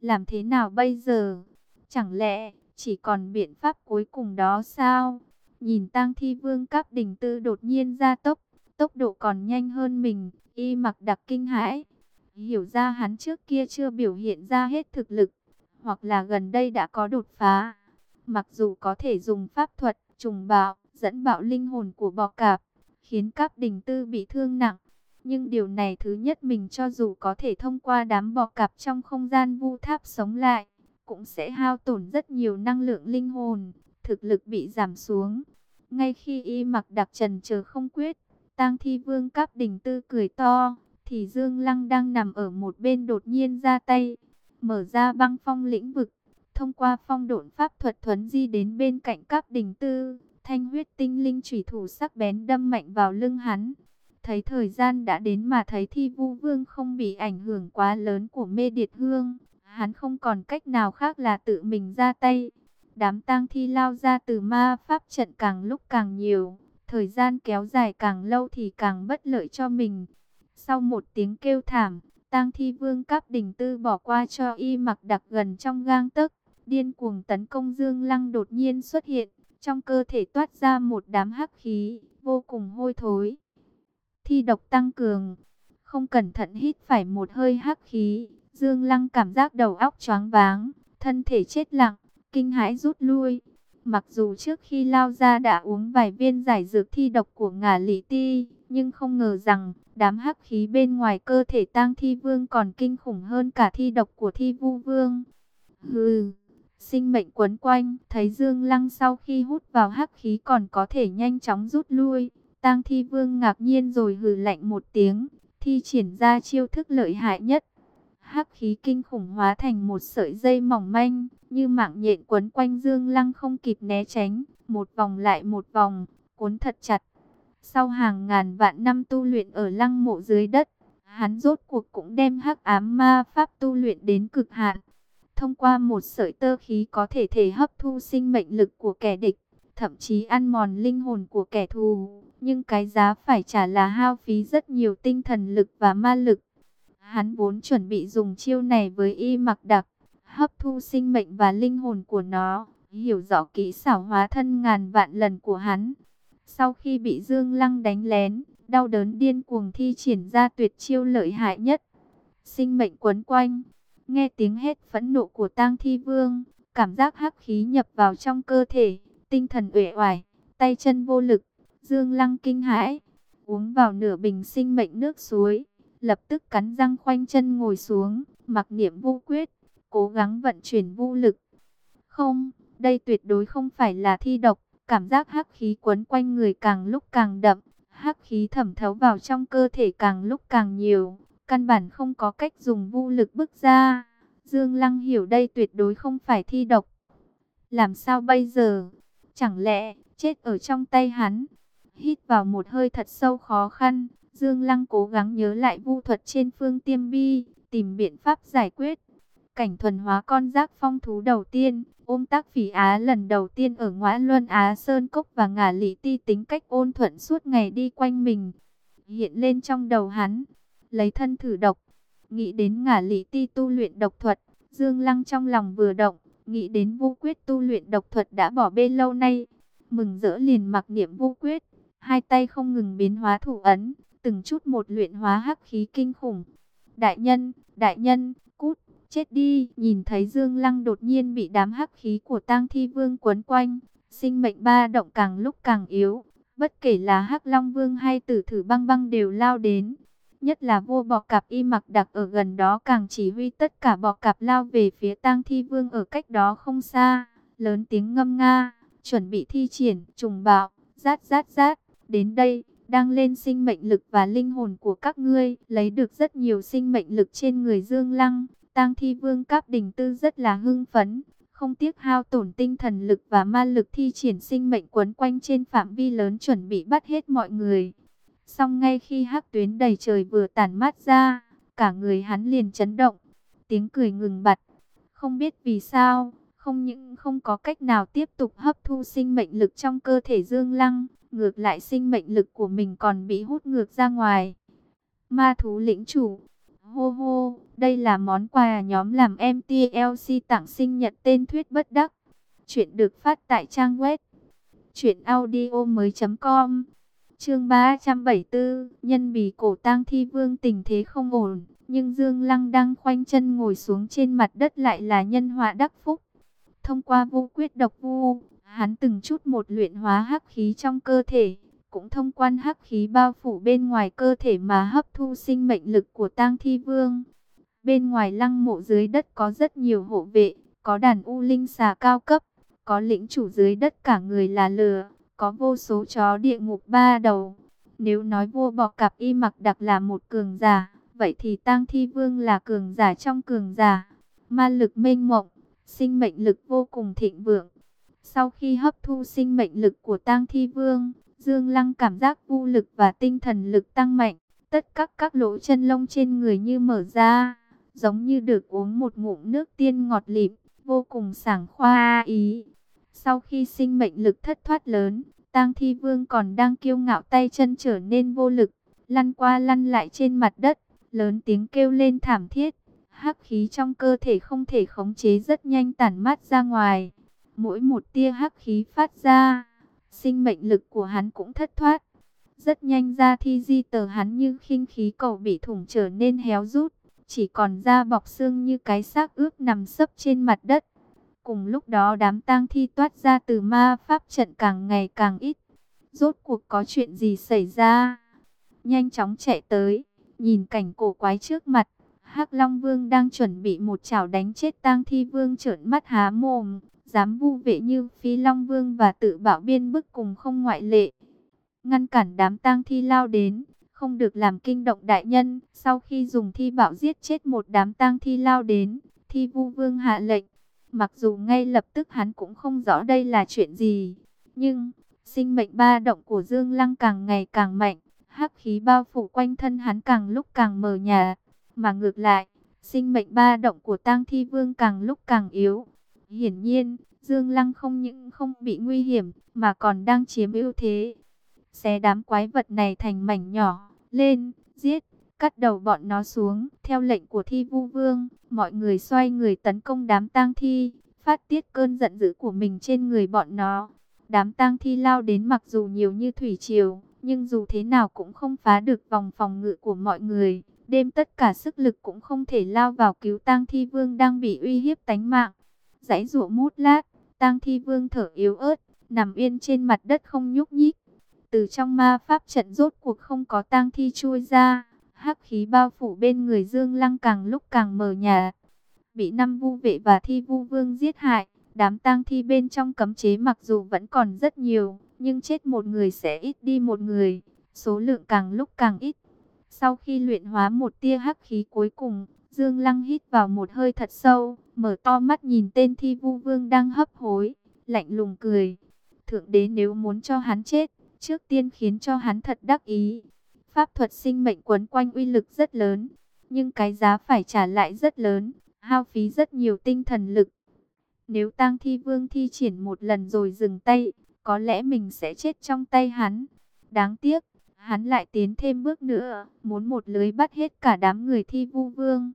Làm thế nào bây giờ? Chẳng lẽ chỉ còn biện pháp cuối cùng đó sao? Nhìn tang thi vương cáp đỉnh tư đột nhiên ra tốc, tốc độ còn nhanh hơn mình, y mặc đặc kinh hãi. Hiểu ra hắn trước kia chưa biểu hiện ra hết thực lực, hoặc là gần đây đã có đột phá. Mặc dù có thể dùng pháp thuật, trùng bạo, dẫn bạo linh hồn của bò cạp, khiến các đình tư bị thương nặng. Nhưng điều này thứ nhất mình cho dù có thể thông qua đám bò cạp trong không gian vu tháp sống lại, cũng sẽ hao tổn rất nhiều năng lượng linh hồn, thực lực bị giảm xuống. Ngay khi y mặc đặc trần chờ không quyết, tang thi vương cáp đỉnh tư cười to, thì Dương Lăng đang nằm ở một bên đột nhiên ra tay, mở ra băng phong lĩnh vực, thông qua phong độn pháp thuật thuấn di đến bên cạnh cáp đỉnh tư, thanh huyết tinh linh chủy thủ sắc bén đâm mạnh vào lưng hắn. Thấy thời gian đã đến mà thấy thi vu vương không bị ảnh hưởng quá lớn của mê điệt hương, hắn không còn cách nào khác là tự mình ra tay. Đám tang thi lao ra từ ma pháp trận càng lúc càng nhiều, thời gian kéo dài càng lâu thì càng bất lợi cho mình. Sau một tiếng kêu thảm, tang thi vương cáp đỉnh tư bỏ qua cho y mặc đặc gần trong gang tấc, điên cuồng tấn công Dương Lăng đột nhiên xuất hiện, trong cơ thể toát ra một đám hắc khí, vô cùng hôi thối. Thi độc tăng cường, không cẩn thận hít phải một hơi hắc khí, Dương Lăng cảm giác đầu óc choáng váng, thân thể chết lặng, kinh hãi rút lui. Mặc dù trước khi lao ra đã uống vài viên giải dược thi độc của ngả lý ti, nhưng không ngờ rằng đám hắc khí bên ngoài cơ thể tang thi vương còn kinh khủng hơn cả thi độc của thi vu vương. Hừ, sinh mệnh quấn quanh, thấy Dương Lăng sau khi hút vào hắc khí còn có thể nhanh chóng rút lui. Tang thi vương ngạc nhiên rồi hừ lạnh một tiếng, thi triển ra chiêu thức lợi hại nhất. Hắc khí kinh khủng hóa thành một sợi dây mỏng manh, như mạng nhện quấn quanh Dương Lăng không kịp né tránh, một vòng lại một vòng, cuốn thật chặt. Sau hàng ngàn vạn năm tu luyện ở lăng mộ dưới đất, hắn rốt cuộc cũng đem hắc ám ma pháp tu luyện đến cực hạn. Thông qua một sợi tơ khí có thể thể hấp thu sinh mệnh lực của kẻ địch, thậm chí ăn mòn linh hồn của kẻ thù. Nhưng cái giá phải trả là hao phí rất nhiều tinh thần lực và ma lực. Hắn vốn chuẩn bị dùng chiêu này với y mặc đặc, hấp thu sinh mệnh và linh hồn của nó, hiểu rõ kỹ xảo hóa thân ngàn vạn lần của hắn. Sau khi bị Dương Lăng đánh lén, đau đớn điên cuồng thi triển ra tuyệt chiêu lợi hại nhất. Sinh mệnh quấn quanh, nghe tiếng hét phẫn nộ của tang thi vương, cảm giác hắc khí nhập vào trong cơ thể, tinh thần uể oải, tay chân vô lực, Dương Lăng kinh hãi, uống vào nửa bình sinh mệnh nước suối, lập tức cắn răng khoanh chân ngồi xuống, mặc niệm vô quyết, cố gắng vận chuyển vô lực. Không, đây tuyệt đối không phải là thi độc, cảm giác hắc khí quấn quanh người càng lúc càng đậm, hắc khí thẩm thấu vào trong cơ thể càng lúc càng nhiều, căn bản không có cách dùng vô lực bức ra. Dương Lăng hiểu đây tuyệt đối không phải thi độc. Làm sao bây giờ? Chẳng lẽ chết ở trong tay hắn? Hít vào một hơi thật sâu khó khăn, Dương Lăng cố gắng nhớ lại vu thuật trên phương tiêm bi, tìm biện pháp giải quyết. Cảnh thuần hóa con giác phong thú đầu tiên, ôm tác phỉ Á lần đầu tiên ở ngõa Luân Á Sơn Cốc và ngả lý ti tính cách ôn thuận suốt ngày đi quanh mình. Hiện lên trong đầu hắn, lấy thân thử độc, nghĩ đến ngả lý ti tu luyện độc thuật, Dương Lăng trong lòng vừa động, nghĩ đến vu quyết tu luyện độc thuật đã bỏ bê lâu nay. Mừng rỡ liền mặc niệm vu quyết, hai tay không ngừng biến hóa thủ ấn, từng chút một luyện hóa hắc khí kinh khủng. Đại nhân, đại nhân, cút, chết đi. Nhìn thấy Dương Lăng đột nhiên bị đám hắc khí của tang thi vương quấn quanh, sinh mệnh ba động càng lúc càng yếu. Bất kể là hắc long vương hay tử thử băng băng đều lao đến. Nhất là vua bọ cạp y mặc đặc ở gần đó càng chỉ huy tất cả bọ cạp lao về phía tang thi vương ở cách đó không xa. Lớn tiếng ngâm nga, chuẩn bị thi triển, trùng bạo, rát rát rát. Đến đây, đang lên sinh mệnh lực và linh hồn của các ngươi, lấy được rất nhiều sinh mệnh lực trên người Dương Lăng. Tang Thi Vương Cáp Đình Tư rất là hưng phấn, không tiếc hao tổn tinh thần lực và ma lực thi triển sinh mệnh quấn quanh trên phạm vi lớn chuẩn bị bắt hết mọi người. song ngay khi hắc tuyến đầy trời vừa tản mát ra, cả người hắn liền chấn động, tiếng cười ngừng bặt. Không biết vì sao, không những không có cách nào tiếp tục hấp thu sinh mệnh lực trong cơ thể Dương Lăng, ngược lại sinh mệnh lực của mình còn bị hút ngược ra ngoài. Ma thú lĩnh chủ, hô hô, đây là món quà nhóm làm MTLC tặng sinh nhật tên thuyết bất đắc. Chuyện được phát tại trang web truyệnaudiomoi.com. Chương 374, nhân bì cổ tang thi vương tình thế không ổn, nhưng Dương Lăng đang khoanh chân ngồi xuống trên mặt đất lại là nhân họa đắc phúc. Thông qua vô quyết độc vu, hắn từng chút một luyện hóa hắc khí trong cơ thể, cũng thông quan hắc khí bao phủ bên ngoài cơ thể mà hấp thu sinh mệnh lực của tang thi vương. Bên ngoài lăng mộ dưới đất có rất nhiều hộ vệ, có đàn u linh xà cao cấp, có lĩnh chủ dưới đất cả người là lừa có vô số chó địa ngục ba đầu. Nếu nói vua bọ cạp y mặc đặc là một cường giả, vậy thì tang thi vương là cường giả trong cường giả. Ma lực mênh mộng, sinh mệnh lực vô cùng thịnh vượng. Sau khi hấp thu sinh mệnh lực của tang thi vương, Dương Lăng cảm giác vô lực và tinh thần lực tăng mạnh. Tất các các lỗ chân lông trên người như mở ra, giống như được uống một ngụm nước tiên ngọt lịm, vô cùng sảng khoa ý. Sau khi sinh mệnh lực thất thoát lớn, tang thi vương còn đang kiêu ngạo tay chân trở nên vô lực, lăn qua lăn lại trên mặt đất, lớn tiếng kêu lên thảm thiết. Hắc khí trong cơ thể không thể khống chế rất nhanh tản mát ra ngoài. Mỗi một tia hắc khí phát ra, sinh mệnh lực của hắn cũng thất thoát. Rất nhanh ra thi di tờ hắn như khinh khí cầu bị thủng trở nên héo rút, chỉ còn da bọc xương như cái xác ướp nằm sấp trên mặt đất. Cùng lúc đó đám tang thi toát ra từ ma pháp trận càng ngày càng ít. Rốt cuộc có chuyện gì xảy ra? Nhanh chóng chạy tới, nhìn cảnh cổ quái trước mặt. hắc Long Vương đang chuẩn bị một chảo đánh chết tang thi vương trợn mắt há mồm. Dám vu vệ như Phi Long Vương và tự bảo biên bức cùng không ngoại lệ. Ngăn cản đám tang thi lao đến, không được làm kinh động đại nhân. Sau khi dùng thi bảo giết chết một đám tang thi lao đến, thi vu vương hạ lệnh Mặc dù ngay lập tức hắn cũng không rõ đây là chuyện gì, nhưng sinh mệnh ba động của Dương Lăng càng ngày càng mạnh, hắc khí bao phủ quanh thân hắn càng lúc càng mờ nhà mà ngược lại, sinh mệnh ba động của Tang Thi Vương càng lúc càng yếu. Hiển nhiên, Dương Lăng không những không bị nguy hiểm, mà còn đang chiếm ưu thế. Xé đám quái vật này thành mảnh nhỏ, lên, giết cắt đầu bọn nó xuống. Theo lệnh của thi vu vương, mọi người xoay người tấn công đám tang thi, phát tiết cơn giận dữ của mình trên người bọn nó. Đám tang thi lao đến mặc dù nhiều như thủy triều, nhưng dù thế nào cũng không phá được vòng phòng ngự của mọi người. Đêm tất cả sức lực cũng không thể lao vào cứu tang thi vương đang bị uy hiếp tánh mạng. Giãy rụa mút lát, tang thi vương thở yếu ớt, nằm yên trên mặt đất không nhúc nhích. Từ trong ma pháp trận rốt cuộc không có tang thi chui ra, hắc khí bao phủ bên người Dương Lăng càng lúc càng mờ nhạt. Bị năm vu vệ và thi vu vương giết hại, đám tang thi bên trong cấm chế mặc dù vẫn còn rất nhiều, nhưng chết một người sẽ ít đi một người, số lượng càng lúc càng ít. Sau khi luyện hóa một tia hắc khí cuối cùng, Dương Lăng hít vào một hơi thật sâu, mở to mắt nhìn tên thi vu vương đang hấp hối, lạnh lùng cười. Thượng đế nếu muốn cho hắn chết, trước tiên khiến cho hắn thật đắc ý. Pháp thuật sinh mệnh quấn quanh uy lực rất lớn, nhưng cái giá phải trả lại rất lớn, hao phí rất nhiều tinh thần lực. Nếu tang thi vương thi triển một lần rồi dừng tay, có lẽ mình sẽ chết trong tay hắn. Đáng tiếc, hắn lại tiến thêm bước nữa, muốn một lưới bắt hết cả đám người thi vu vương.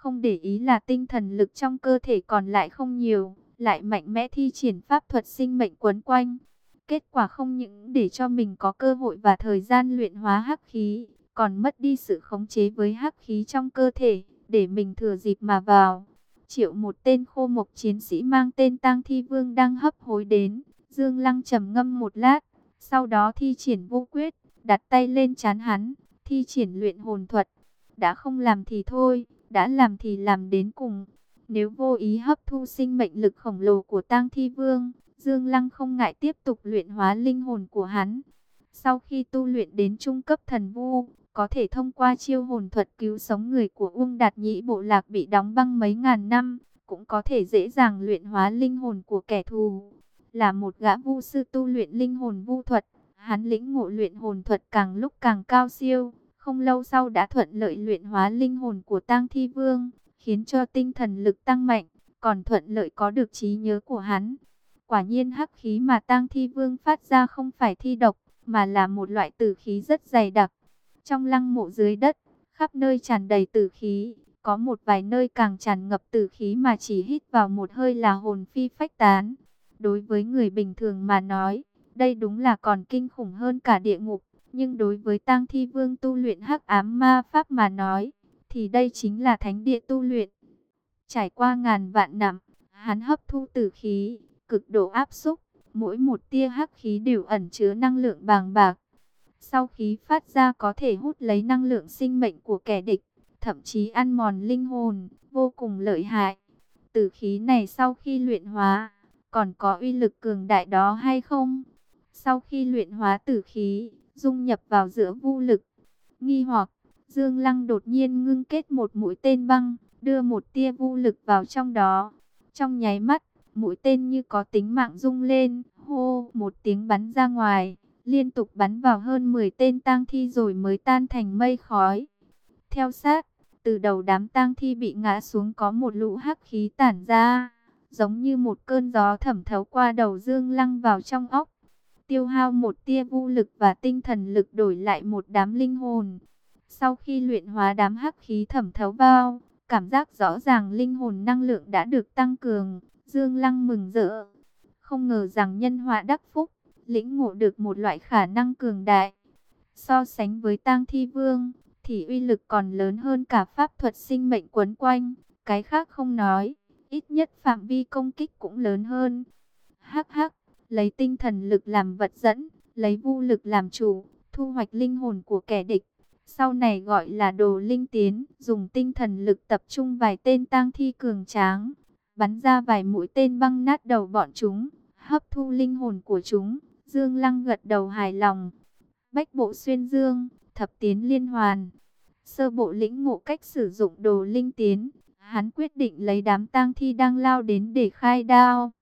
Không để ý là tinh thần lực trong cơ thể còn lại không nhiều, lại mạnh mẽ thi triển pháp thuật sinh mệnh quấn quanh. Kết quả không những để cho mình có cơ hội và thời gian luyện hóa hắc khí, còn mất đi sự khống chế với hắc khí trong cơ thể, để mình thừa dịp mà vào. triệu một tên khô mộc chiến sĩ mang tên Tang Thi Vương đang hấp hối đến. Dương Lăng trầm ngâm một lát, sau đó thi triển vô quyết, đặt tay lên chán hắn, thi triển luyện hồn thuật. Đã không làm thì thôi, đã làm thì làm đến cùng. Nếu vô ý hấp thu sinh mệnh lực khổng lồ của Tang Thi Vương, Dương Lăng không ngại tiếp tục luyện hóa linh hồn của hắn. Sau khi tu luyện đến trung cấp thần vu, có thể thông qua chiêu hồn thuật cứu sống người của Uông Đạt Nhĩ bộ lạc bị đóng băng mấy ngàn năm, cũng có thể dễ dàng luyện hóa linh hồn của kẻ thù. Là một gã vu sư tu luyện linh hồn vu thuật, hắn lĩnh ngộ luyện hồn thuật càng lúc càng cao siêu, không lâu sau đã thuận lợi luyện hóa linh hồn của Tang Thi Vương, khiến cho tinh thần lực tăng mạnh, còn thuận lợi có được trí nhớ của hắn. Quả nhiên hắc khí mà Tang Thi Vương phát ra không phải thi độc, mà là một loại tử khí rất dày đặc. Trong lăng mộ dưới đất, khắp nơi tràn đầy tử khí, có một vài nơi càng tràn ngập tử khí mà chỉ hít vào một hơi là hồn phi phách tán. Đối với người bình thường mà nói, đây đúng là còn kinh khủng hơn cả địa ngục, nhưng đối với Tang Thi Vương tu luyện hắc ám ma pháp mà nói, thì đây chính là thánh địa tu luyện. Trải qua ngàn vạn năm, hắn hấp thu tử khí, cực độ áp xúc, mỗi một tia hắc khí đều ẩn chứa năng lượng bàng bạc. Sau khí phát ra có thể hút lấy năng lượng sinh mệnh của kẻ địch, thậm chí ăn mòn linh hồn, vô cùng lợi hại. Tử khí này sau khi luyện hóa, còn có uy lực cường đại đó hay không? Sau khi luyện hóa tử khí, dung nhập vào giữa vu lực, nghi hoặc, Dương Lăng đột nhiên ngưng kết một mũi tên băng, đưa một tia vu lực vào trong đó. Trong nháy mắt, mũi tên như có tính mạng rung lên, hô, một tiếng bắn ra ngoài, liên tục bắn vào hơn 10 tên tang thi rồi mới tan thành mây khói. Theo sát, từ đầu đám tang thi bị ngã xuống có một lũ hắc khí tản ra, giống như một cơn gió thẩm thấu qua đầu Dương Lăng vào trong óc. Tiêu hao một tia vũ lực và tinh thần lực đổi lại một đám linh hồn. Sau khi luyện hóa đám hắc khí thẩm thấu vào, cảm giác rõ ràng linh hồn năng lượng đã được tăng cường. Dương Lăng mừng rỡ, không ngờ rằng nhân họa đắc phúc, lĩnh ngộ được một loại khả năng cường đại. So sánh với tang thi vương, thì uy lực còn lớn hơn cả pháp thuật sinh mệnh quấn quanh. Cái khác không nói, ít nhất phạm vi công kích cũng lớn hơn. Hắc hắc, lấy tinh thần lực làm vật dẫn, lấy vu lực làm chủ, thu hoạch linh hồn của kẻ địch. Sau này gọi là đồ linh tiến, dùng tinh thần lực tập trung vài tên tang thi cường tráng, bắn ra vài mũi tên băng nát đầu bọn chúng, hấp thu linh hồn của chúng. Dương Lăng gật đầu hài lòng. Bách bộ xuyên dương, thập tiến liên hoàn. Sơ bộ lĩnh ngộ cách sử dụng đồ linh tiến. Hắn quyết định lấy đám tang thi đang lao đến để khai đao.